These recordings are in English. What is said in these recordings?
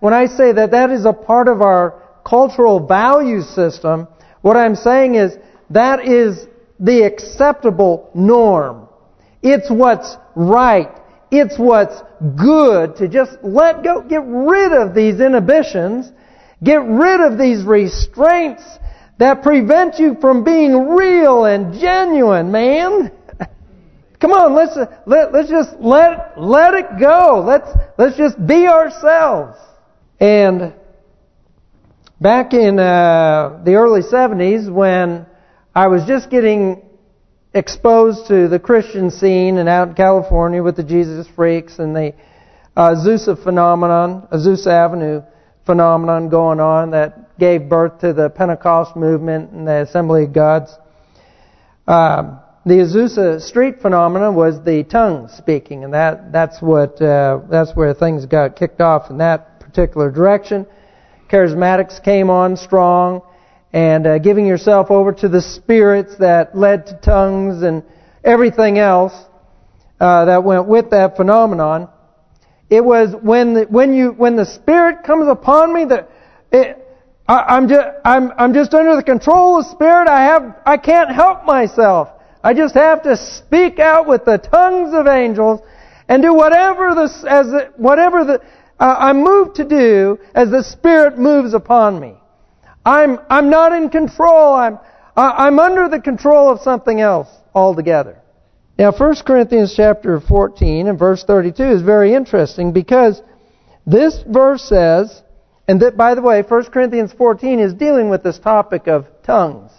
when I say that that is a part of our cultural value system, what I'm saying is that is the acceptable norm. It's what's right. It's what's good to just let go, get rid of these inhibitions, get rid of these restraints that prevent you from being real and genuine, man. Come on, let's let, let's just let let it go. Let's let's just be ourselves. And back in uh, the early 70s when I was just getting exposed to the Christian scene and out in California with the Jesus Freaks and the uh, Azusa phenomenon, Azusa Avenue phenomenon going on that gave birth to the Pentecost movement and the Assembly of Gods. Um, the Azusa Street phenomenon was the tongue speaking, and that that's what uh, that's where things got kicked off in that particular direction. Charismatics came on strong, and uh, giving yourself over to the spirits that led to tongues and everything else uh, that went with that phenomenon. It was when the, when you when the spirit comes upon me that it, I, I'm just I'm I'm just under the control of spirit. I have I can't help myself. I just have to speak out with the tongues of angels and do whatever the as the, whatever the I'm moved to do as the Spirit moves upon me. I'm I'm not in control. I'm I'm under the control of something else altogether. Now, 1 Corinthians chapter 14 and verse 32 is very interesting because this verse says, and that, by the way, 1 Corinthians 14 is dealing with this topic of tongues.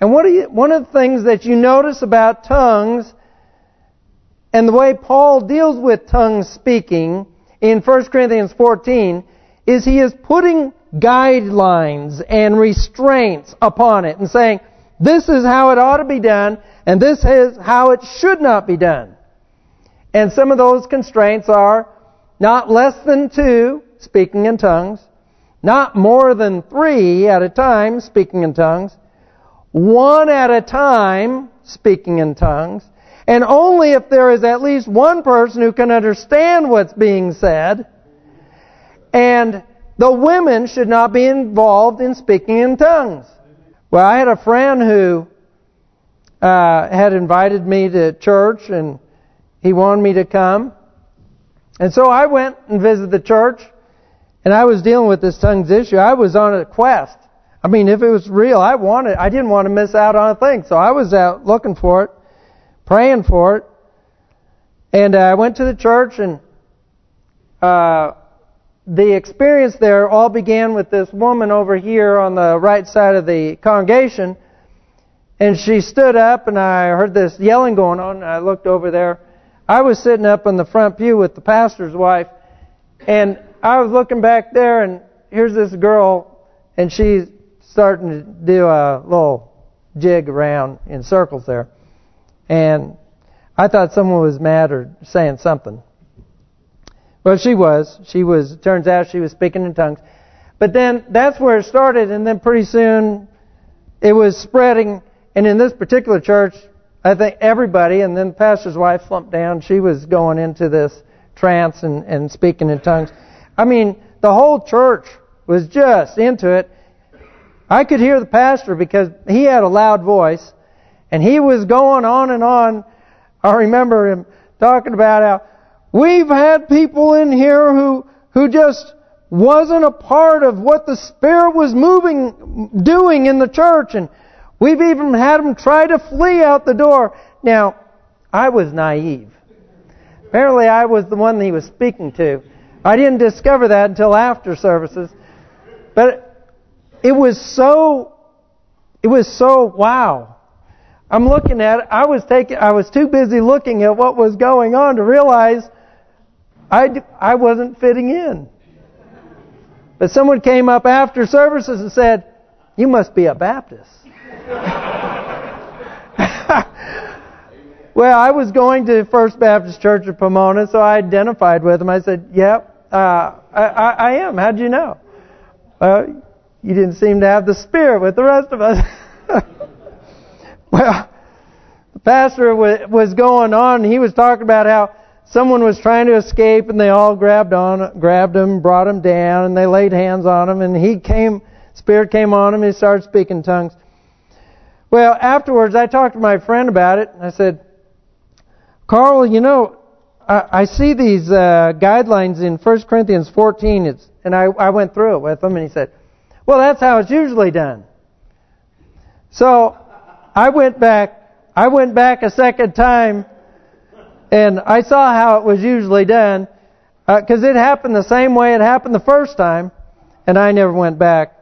And what you, one of the things that you notice about tongues and the way Paul deals with tongue speaking in 1 Corinthians 14 is he is putting guidelines and restraints upon it and saying, this is how it ought to be done, and this is how it should not be done. And some of those constraints are not less than two, speaking in tongues, not more than three at a time, speaking in tongues, one at a time, speaking in tongues, and only if there is at least one person who can understand what's being said, and the women should not be involved in speaking in tongues. Well, I had a friend who uh, had invited me to church, and he wanted me to come. And so I went and visited the church, and I was dealing with this tongues issue. I was on a quest. I mean, if it was real, I wanted, I didn't want to miss out on a thing. So I was out looking for it, praying for it. And uh, I went to the church and uh, the experience there all began with this woman over here on the right side of the congregation. And she stood up and I heard this yelling going on. And I looked over there. I was sitting up in the front pew with the pastor's wife. And I was looking back there and here's this girl and she's starting to do a little jig around in circles there. And I thought someone was mad or saying something. Well, she was. She was. Turns out she was speaking in tongues. But then that's where it started, and then pretty soon it was spreading. And in this particular church, I think everybody, and then the pastor's wife slumped down. She was going into this trance and, and speaking in tongues. I mean, the whole church was just into it. I could hear the pastor because he had a loud voice, and he was going on and on. I remember him talking about how we've had people in here who who just wasn't a part of what the Spirit was moving, doing in the church, and we've even had them try to flee out the door. Now, I was naive. Apparently, I was the one he was speaking to. I didn't discover that until after services. But it was so, it was so, wow. I'm looking at it. I was taking, I was too busy looking at what was going on to realize I, I wasn't fitting in. But someone came up after services and said, you must be a Baptist. well, I was going to First Baptist Church of Pomona, so I identified with them. I said, yep, uh, I, I, I am. How'd you know? Well, you didn't seem to have the Spirit with the rest of us. well, the pastor was going on, he was talking about how someone was trying to escape, and they all grabbed on, grabbed him, brought him down, and they laid hands on him, and he came, Spirit came on him, and he started speaking tongues. Well, afterwards, I talked to my friend about it, and I said, Carl, you know, I, I see these uh, guidelines in 1 Corinthians 14, it's, and I, I went through it with him, and he said, well, that's how it's usually done. So, I went back, I went back a second time, and I saw how it was usually done, because uh, it happened the same way it happened the first time, and I never went back.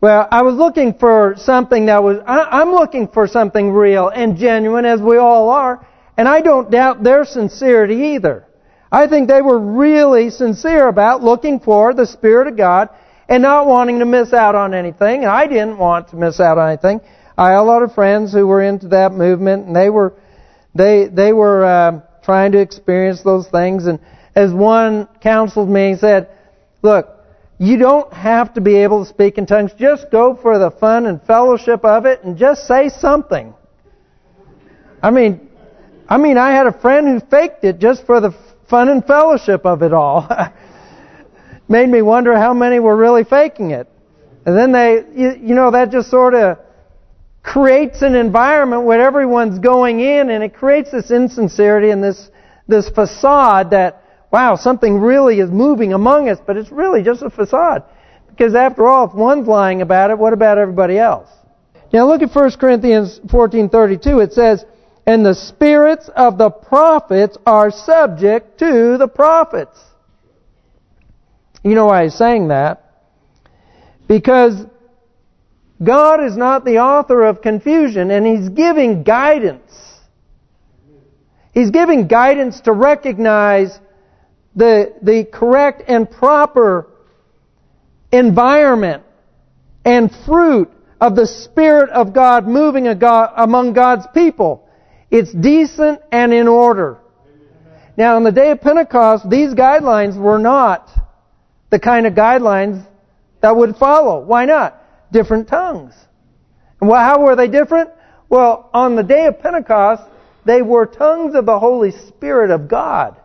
Well, I was looking for something that was, I, I'm looking for something real and genuine, as we all are, and I don't doubt their sincerity either. I think they were really sincere about looking for the Spirit of God and not wanting to miss out on anything. And I didn't want to miss out on anything. I had a lot of friends who were into that movement, and they were they they were uh, trying to experience those things. And as one counseled me, he said, "Look, you don't have to be able to speak in tongues. Just go for the fun and fellowship of it, and just say something." I mean, I mean, I had a friend who faked it just for the fun and fellowship of it all. Made me wonder how many were really faking it. And then they, you, you know, that just sort of creates an environment where everyone's going in and it creates this insincerity and this, this facade that, wow, something really is moving among us, but it's really just a facade. Because after all, if one's lying about it, what about everybody else? Now look at 1 Corinthians 14.32. It says, and the spirits of the prophets are subject to the prophets. You know why he's saying that? Because God is not the author of confusion, and He's giving guidance. He's giving guidance to recognize the, the correct and proper environment and fruit of the Spirit of God moving among God's people. It's decent and in order. Now, on the day of Pentecost, these guidelines were not the kind of guidelines that would follow. Why not? Different tongues. And well, how were they different? Well, on the day of Pentecost, they were tongues of the Holy Spirit of God.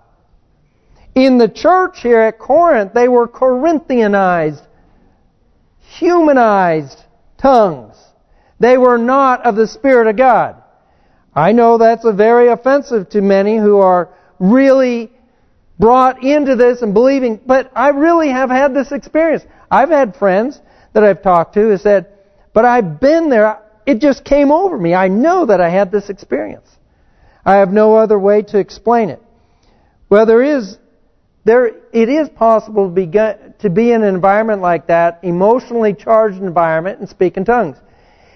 In the church here at Corinth, they were Corinthianized, humanized tongues. They were not of the Spirit of God. I know that's very offensive to many who are really brought into this and believing, but I really have had this experience. I've had friends that I've talked to who said, but I've been there, it just came over me. I know that I had this experience. I have no other way to explain it. Well, there is, there, it is possible to be, to be in an environment like that, emotionally charged environment, and speak in tongues.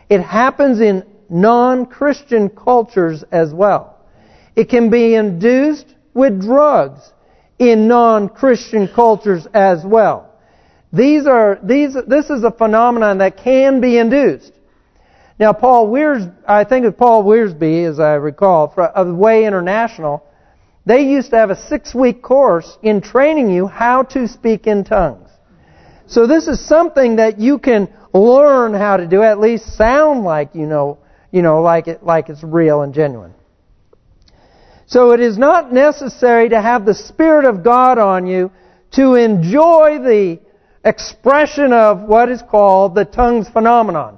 It happens in non-Christian cultures as well. It can be induced with drugs in non-Christian cultures as well. These are these. This is a phenomenon that can be induced. Now, Paul Weirs, I think of Paul Wiersbe, as I recall, of Way International. They used to have a six-week course in training you how to speak in tongues. So this is something that you can learn how to do, at least sound like you know you know, like it like it's real and genuine. So it is not necessary to have the Spirit of God on you to enjoy the expression of what is called the tongues phenomenon.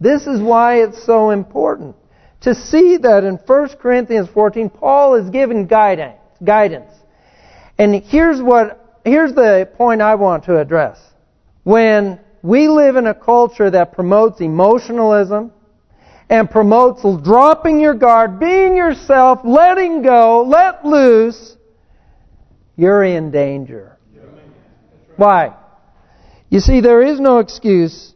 This is why it's so important to see that in 1 Corinthians 14, Paul is given guidance. guidance. And here's what here's the point I want to address. When we live in a culture that promotes emotionalism, and promotes dropping your guard, being yourself, letting go, let loose, you're in danger. Why? You see, there is no excuse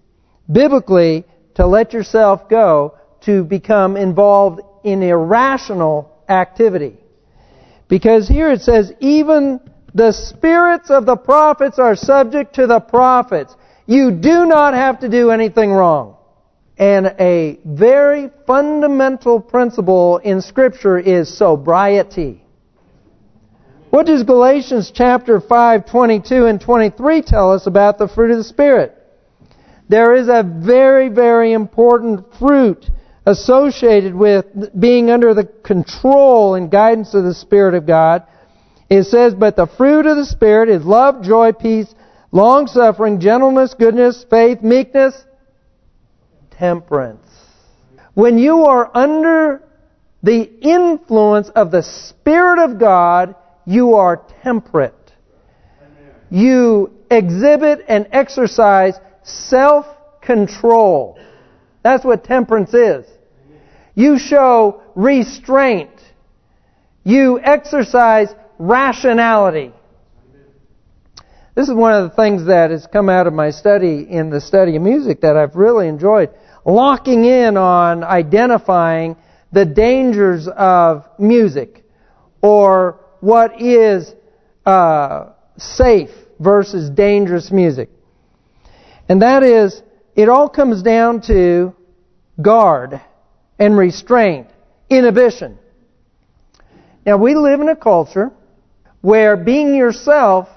biblically to let yourself go to become involved in irrational activity. Because here it says, even the spirits of the prophets are subject to the prophets. You do not have to do anything wrong. And a very fundamental principle in Scripture is sobriety. What does Galatians chapter 5, 22 and 23 tell us about the fruit of the Spirit? There is a very, very important fruit associated with being under the control and guidance of the Spirit of God It says, But the fruit of the Spirit is love, joy, peace, long-suffering, gentleness, goodness, faith, meekness, temperance. When you are under the influence of the Spirit of God, you are temperate. You exhibit and exercise self-control. That's what temperance is. You show restraint. You exercise rationality. This is one of the things that has come out of my study in the study of music that I've really enjoyed. Locking in on identifying the dangers of music or what is uh, safe versus dangerous music. And that is, it all comes down to guard and restraint, inhibition. Now we live in a culture where being yourself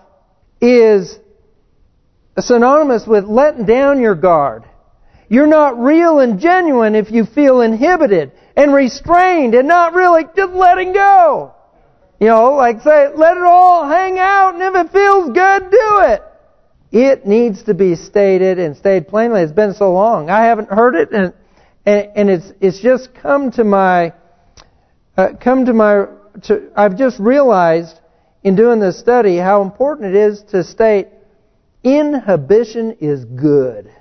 is synonymous with letting down your guard. You're not real and genuine if you feel inhibited and restrained and not really just letting go. You know, like say, let it all hang out and if it feels good, do it. It needs to be stated and stated plainly. It's been so long. I haven't heard it and and, and it's it's just come to my uh, come to my to, I've just realized in doing this study how important it is to state inhibition is good.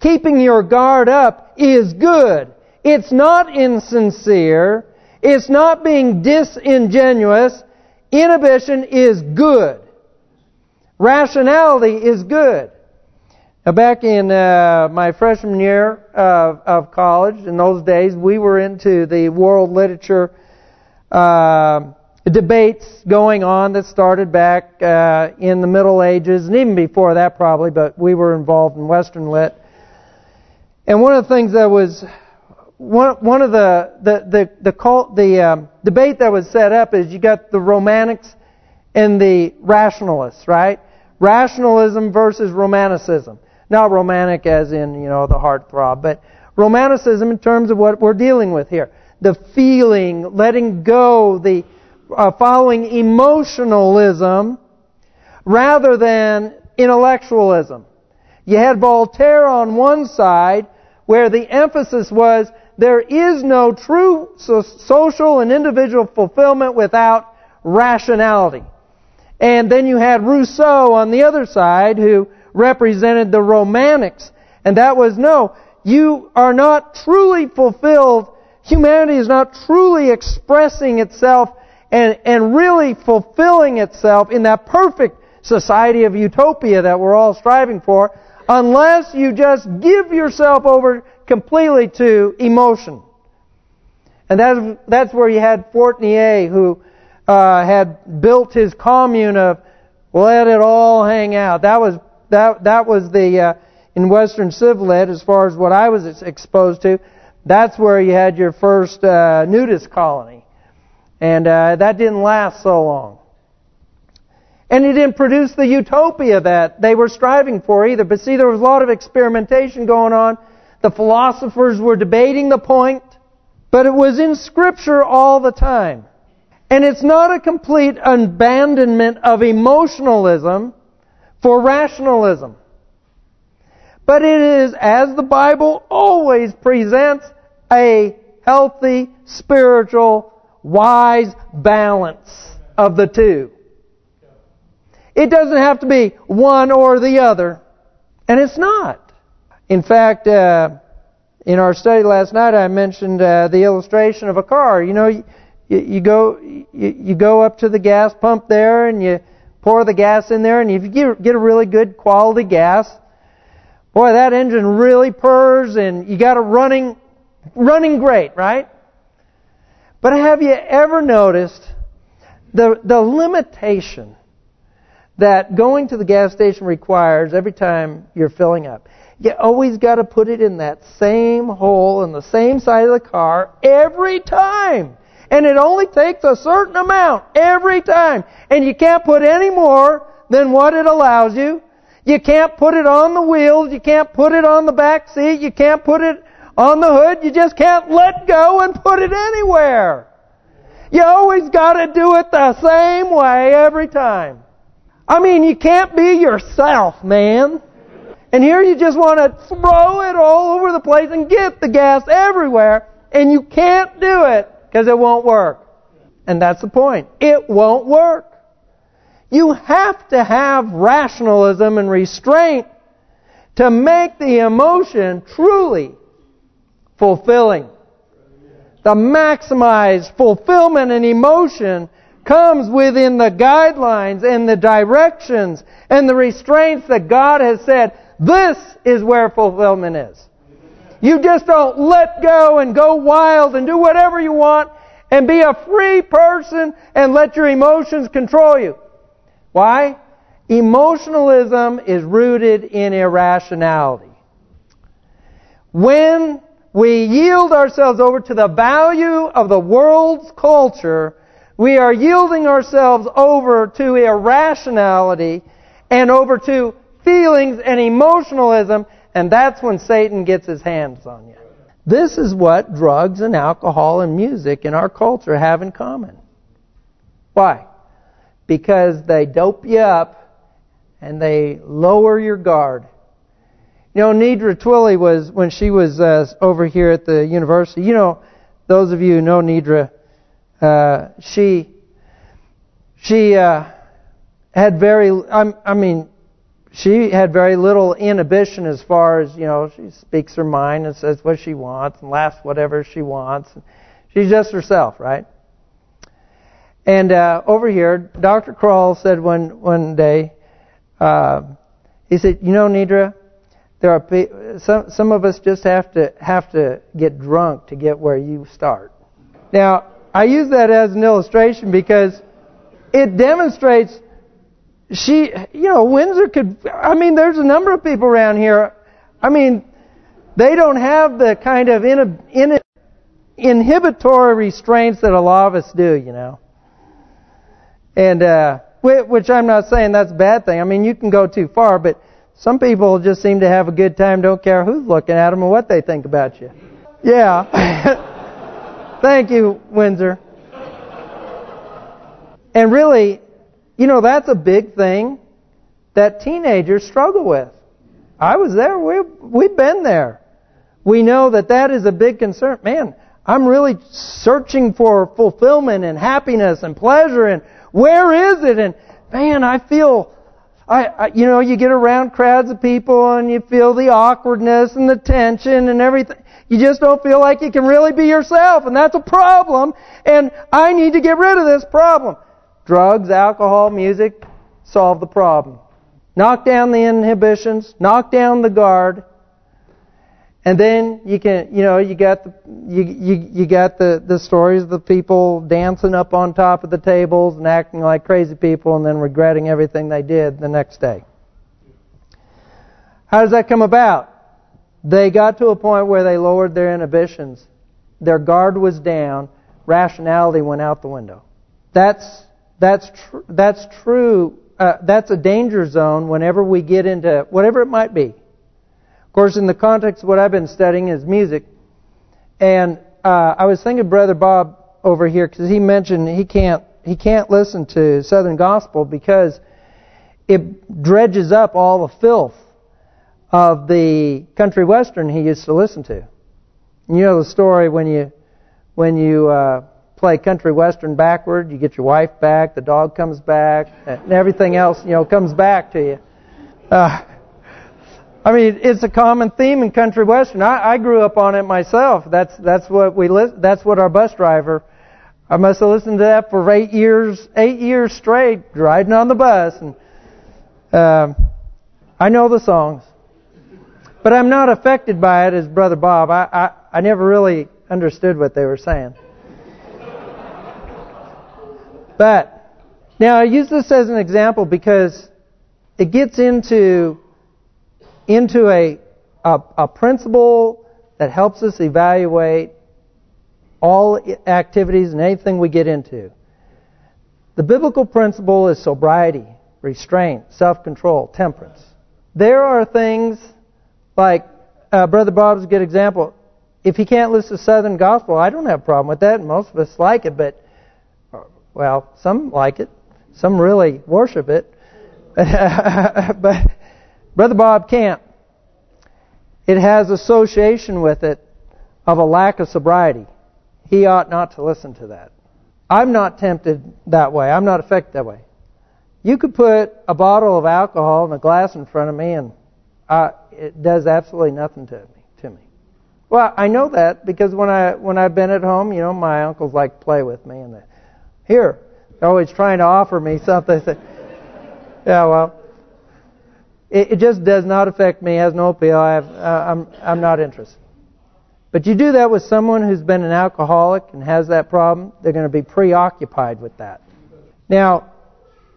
Keeping your guard up is good. It's not insincere. It's not being disingenuous. Inhibition is good. Rationality is good. Now back in uh, my freshman year of, of college, in those days, we were into the world literature uh, debates going on that started back uh, in the Middle Ages, and even before that probably, but we were involved in Western Lit. And one of the things that was one one of the the the the, cult, the um, debate that was set up is you got the romantics and the rationalists, right? Rationalism versus romanticism. Not romantic as in you know the heartthrob, but romanticism in terms of what we're dealing with here. The feeling, letting go, the uh, following emotionalism rather than intellectualism. You had Voltaire on one side where the emphasis was there is no true social and individual fulfillment without rationality. And then you had Rousseau on the other side who represented the romantics. And that was, no, you are not truly fulfilled. Humanity is not truly expressing itself and, and really fulfilling itself in that perfect society of utopia that we're all striving for unless you just give yourself over completely to emotion. And that's, that's where you had Fourier who uh, had built his commune of let it all hang out. That was that that was the uh, in Western Civ Lit as far as what I was exposed to. That's where you had your first uh, nudist colony, and uh, that didn't last so long. And it didn't produce the utopia that they were striving for either. But see, there was a lot of experimentation going on. The philosophers were debating the point, but it was in Scripture all the time. And it's not a complete abandonment of emotionalism for rationalism. But it is, as the Bible always presents, a healthy, spiritual, wise balance of the two. It doesn't have to be one or the other. And it's not. In fact, uh, in our study last night, I mentioned uh, the illustration of a car. You know, you, you go you, you go up to the gas pump there and you pour the gas in there, and if you get, a really good quality gas, boy, that engine really purrs, and you got it running running great, right? But have you ever noticed the the limitation that going to the gas station requires every time you're filling up. You always got to put it in that same hole in the same side of the car every time. And it only takes a certain amount every time. And you can't put any more than what it allows you. You can't put it on the wheels. You can't put it on the back seat. You can't put it on the hood. You just can't let go and put it anywhere. You always got to do it the same way every time. I mean, you can't be yourself, man. And here you just want to throw it all over the place and get the gas everywhere, and you can't do it because it won't work. And that's the point. It won't work. You have to have rationalism and restraint to make the emotion truly fulfilling. The maximized fulfillment and emotion comes within the guidelines and the directions and the restraints that God has said, this is where fulfillment is. You just don't let go and go wild and do whatever you want and be a free person and let your emotions control you. Why? Emotionalism is rooted in irrationality. When we yield ourselves over to the value of the world's culture, we are yielding ourselves over to irrationality and over to feelings and emotionalism, and that's when Satan gets his hands on you. This is what drugs and alcohol and music in our culture have in common. Why? Because they dope you up and they lower your guard. You know, Nedra Twilley was, when she was uh, over here at the university, you know, those of you who know Nedra, uh, she, she uh, had very, I, I mean, she had very little inhibition as far as, you know, she speaks her mind and says what she wants and laughs whatever she wants. She's just herself, right? And uh, over here, Dr. Kroll said one one day, uh, he said, "You know, Nedra, there are some some of us just have to have to get drunk to get where you start." Now, I use that as an illustration because it demonstrates she, you know, Windsor could, I mean, there's a number of people around here, I mean, they don't have the kind of in, in, inhibitory restraints that a lot of us do, you know. And, uh, which I'm not saying that's a bad thing. I mean, you can go too far, but some people just seem to have a good time, don't care who's looking at them or what they think about you. Yeah. Thank you, Windsor. And really, you know, that's a big thing that teenagers struggle with. I was there. We, we've been there. We know that that is a big concern. Man, I'm really searching for fulfillment and happiness and pleasure and where is it? And man, I feel, I, I, you know, you get around crowds of people and you feel the awkwardness and the tension and everything. You just don't feel like you can really be yourself and that's a problem and I need to get rid of this problem. Drugs, alcohol, music solve the problem. Knock down the inhibitions, knock down the guard, and then you can, you know, you got the you you you got the the stories of the people dancing up on top of the tables and acting like crazy people, and then regretting everything they did the next day. How does that come about? They got to a point where they lowered their inhibitions. Their guard was down. Rationality went out the window. That's that's tr- that's true. Uh, that's a danger zone whenever we get into whatever it might be. Of course, in the context of what I've been studying is music, and uh, I was thinking, Brother Bob over here, because he mentioned he can't he can't listen to Southern gospel because it dredges up all the filth of the country western he used to listen to. You know the story when you when you uh, play country western backward. You get your wife back, the dog comes back, and everything else, you know, comes back to you. Uh, I mean, it's a common theme in country western. I, I grew up on it myself. That's that's what we that's what our bus driver. I must have listened to that for eight years, eight years straight, riding on the bus, and uh, I know the songs, but I'm not affected by it as Brother Bob. I I, I never really understood what they were saying. But now I use this as an example because it gets into into a, a, a principle that helps us evaluate all activities and anything we get into. The biblical principle is sobriety, restraint, self-control, temperance. There are things like uh, Brother Bob's a good example. If he can't listen to Southern gospel, I don't have a problem with that. Most of us like it, but Well, some like it. Some really worship it. but Brother Bob can't. It has association with it of a lack of sobriety. He ought not to listen to that. I'm not tempted that way. I'm not affected that way. You could put a bottle of alcohol and a glass in front of me and uh, it does absolutely nothing to me. To me. Well, I know that because when I when I've been at home, you know, my uncles like to play with me and they, here, they're always trying to offer me something. yeah, well, it, it just does not affect me. Has no appeal. I have, uh, I'm I'm not interested. But you do that with someone who's been an alcoholic and has that problem, they're going to be preoccupied with that. Now,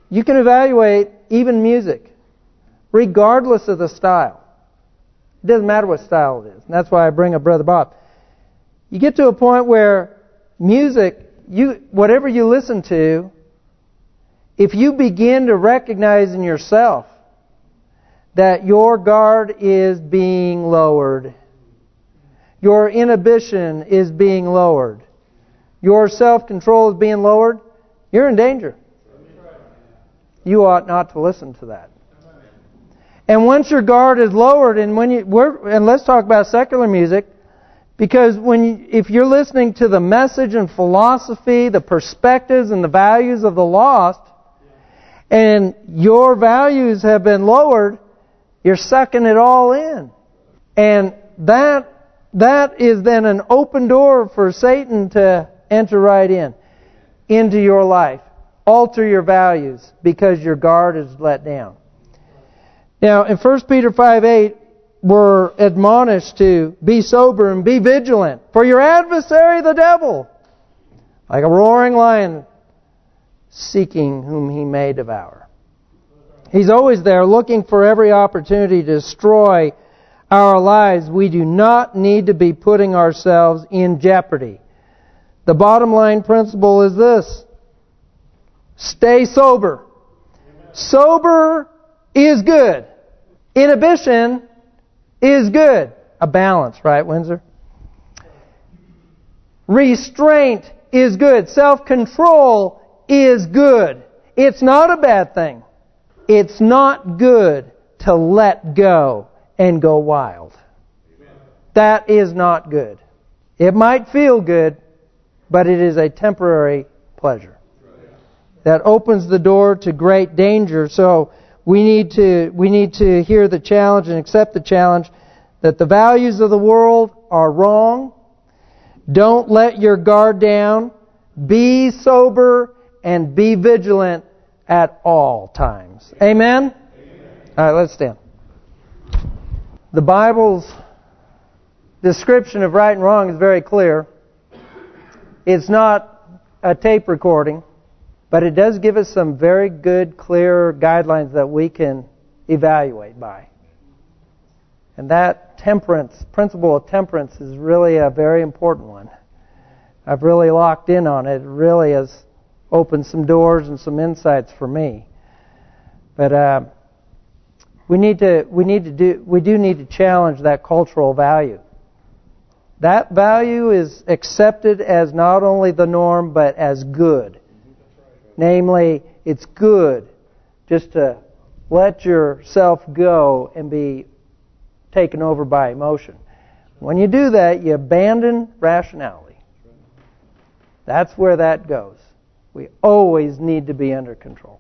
you can evaluate even music, regardless of the style. It doesn't matter what style it is. And that's why I bring up Brother Bob. You get to a point where music, you whatever you listen to, if you begin to recognize in yourself that your guard is being lowered your inhibition is being lowered. Your self-control is being lowered. You're in danger. You ought not to listen to that. And once your guard is lowered, and when you and let's talk about secular music, because when if you're listening to the message and philosophy, the perspectives and the values of the lost, and your values have been lowered, you're sucking it all in, and that that is then an open door for Satan to enter right in, into your life. Alter your values because your guard is let down. Now, in 1 Peter 5, 8, we're admonished to be sober and be vigilant. For your adversary, the devil, like a roaring lion, seeking whom he may devour. He's always there looking for every opportunity to destroy our lives, we do not need to be putting ourselves in jeopardy. The bottom line principle is this. Stay sober. Sober is good. Inhibition is good. A balance, right, Windsor? Restraint is good. Self-control is good. It's not a bad thing. It's not good to let go and go wild. That is not good. It might feel good, but it is a temporary pleasure. That opens the door to great danger. So we need to we need to hear the challenge and accept the challenge that the values of the world are wrong. Don't let your guard down. Be sober and be vigilant at all times. Amen? Amen. All right, let's stand. The Bible's description of right and wrong is very clear. It's not a tape recording, but it does give us some very good, clear guidelines that we can evaluate by. And that temperance, principle of temperance is really a very important one. I've really locked in on it. It really has opened some doors and some insights for me. But uh, we need to we need to do we do need to challenge that cultural value. That value is accepted as not only the norm but as good. Namely, it's good just to let yourself go and be taken over by emotion. When you do that, you abandon rationality. That's where that goes. We always need to be under control.